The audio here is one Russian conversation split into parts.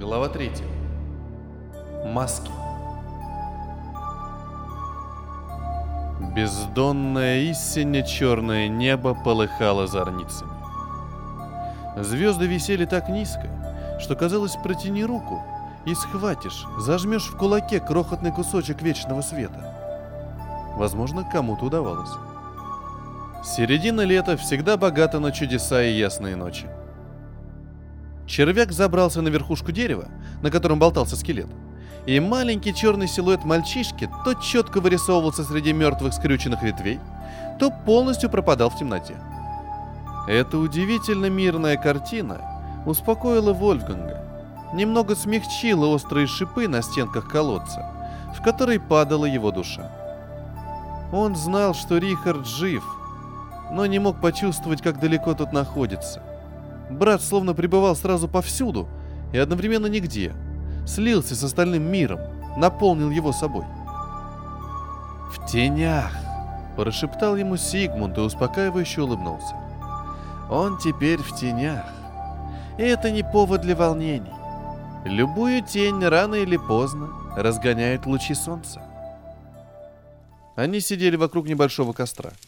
Глава 3. Маски. Бездонное истинно черное небо полыхало зорницами. Звезды висели так низко, что казалось протяни руку и схватишь, зажмешь в кулаке крохотный кусочек вечного света. Возможно, кому-то удавалось. Середина лета всегда богата на чудеса и ясные ночи. Червяк забрался на верхушку дерева, на котором болтался скелет, и маленький черный силуэт мальчишки то четко вырисовывался среди мертвых скрюченных ветвей, то полностью пропадал в темноте. Эта удивительно мирная картина успокоила Вольфганга, немного смягчила острые шипы на стенках колодца, в который падала его душа. Он знал, что Рихард жив, но не мог почувствовать, как далеко тут находится. Брат словно пребывал сразу повсюду и одновременно нигде. Слился с остальным миром, наполнил его собой. «В тенях!» – прошептал ему Сигмунд и успокаивающе улыбнулся. «Он теперь в тенях. И это не повод для волнений. Любую тень рано или поздно разгоняют лучи солнца». Они сидели вокруг небольшого костра –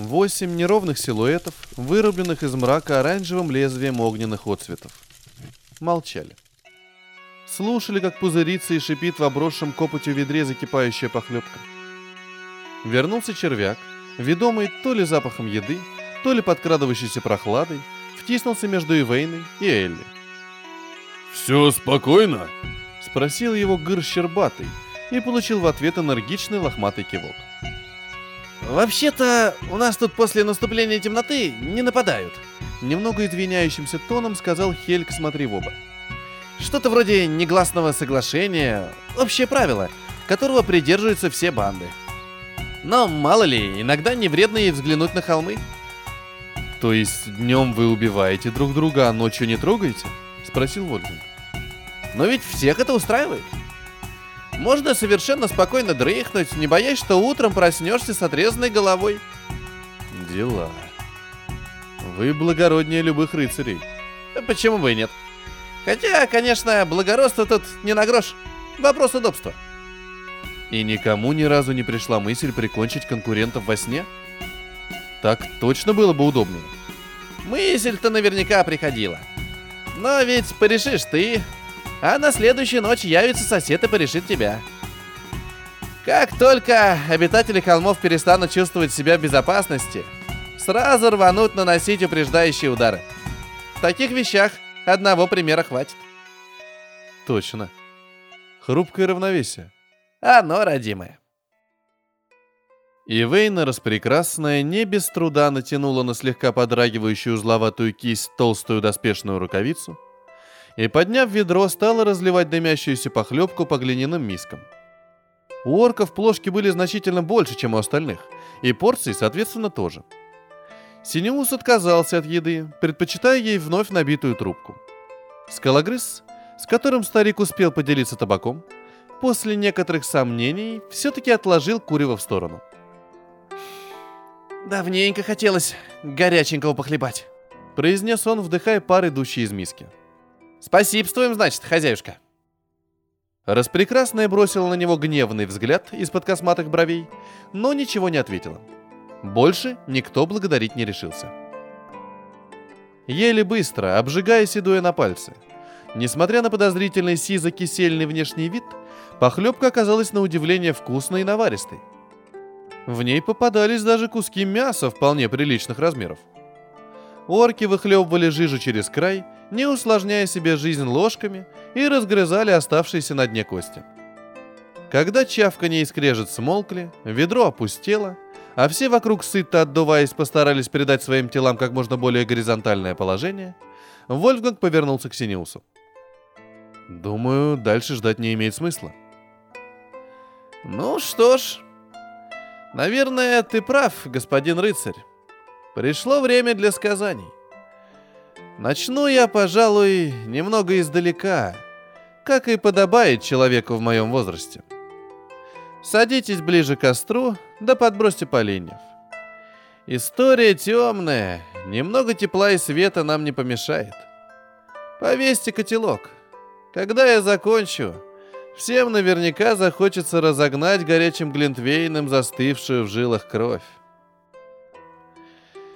Восемь неровных силуэтов, вырубленных из мрака оранжевым лезвием огненных отцветов. Молчали. Слушали, как пузырится и шипит в обросшем копотью ведре закипающая похлебка. Вернулся червяк, ведомый то ли запахом еды, то ли подкрадывающейся прохладой, втиснулся между Ивейной и Элли. «Все спокойно?» — спросил его Гыр Щербатый и получил в ответ энергичный лохматый кивок. «Вообще-то, у нас тут после наступления темноты не нападают», Немного извиняющимся тоном сказал Хельк, смотри в оба. «Что-то вроде негласного соглашения, общее правило, которого придерживаются все банды. Но, мало ли, иногда не вредно ей взглянуть на холмы». «То есть днем вы убиваете друг друга, а ночью не трогаете?» Спросил Вольфганг. «Но ведь всех это устраивает. Можно совершенно спокойно дрыхнуть, не боясь, что утром проснешься с отрезанной головой. Дела. Вы благороднее любых рыцарей. Почему бы и нет? Хотя, конечно, благородство тут не на грош. Вопрос удобства. И никому ни разу не пришла мысль прикончить конкурентов во сне? Так точно было бы удобнее. Мысль-то наверняка приходила. Но ведь порешишь ты, а на следующую ночь явится сосед и порешит тебя. Как только обитатели холмов перестанут чувствовать себя в безопасности, сразу рванут наносить упреждающие удары. В таких вещах одного примера хватит. Точно. Хрупкое равновесие. Оно, родимое. И Вейна распрекрасная не без труда натянула на слегка подрагивающую узловатую кисть толстую доспешную рукавицу — и, подняв ведро, стала разливать дымящуюся похлебку по глиняным мискам. У орков плошки были значительно больше, чем у остальных, и порции, соответственно, тоже. Синеус отказался от еды, предпочитая ей вновь набитую трубку. Скалогрыз, с которым старик успел поделиться табаком, после некоторых сомнений все-таки отложил курево в сторону. «Давненько хотелось горяченького похлебать», — произнес он, вдыхая пар, идущий из миски. — Спасибствуем, значит, хозяюшка. Распрекрасная бросила на него гневный взгляд из-под косматых бровей, но ничего не ответила. Больше никто благодарить не решился. Еле быстро, обжигая седуя на пальцы. Несмотря на подозрительный сизо-кисельный внешний вид, похлебка оказалась на удивление вкусной и наваристой. В ней попадались даже куски мяса вполне приличных размеров. Орки выхлебывали жижу через край – не усложняя себе жизнь ложками, и разгрызали оставшиеся на дне кости. Когда чавканье и скрежет смолкли, ведро опустело, а все вокруг сыто отдуваясь постарались передать своим телам как можно более горизонтальное положение, Вольфганг повернулся к Синеусу. «Думаю, дальше ждать не имеет смысла». «Ну что ж, наверное, ты прав, господин рыцарь. Пришло время для сказаний. Начну я, пожалуй, немного издалека, как и подобает человеку в моем возрасте. Садитесь ближе к костру, да подбросьте поленьев. История темная, немного тепла и света нам не помешает. Повесьте котелок. Когда я закончу, всем наверняка захочется разогнать горячим глинтвейном застывшую в жилах кровь.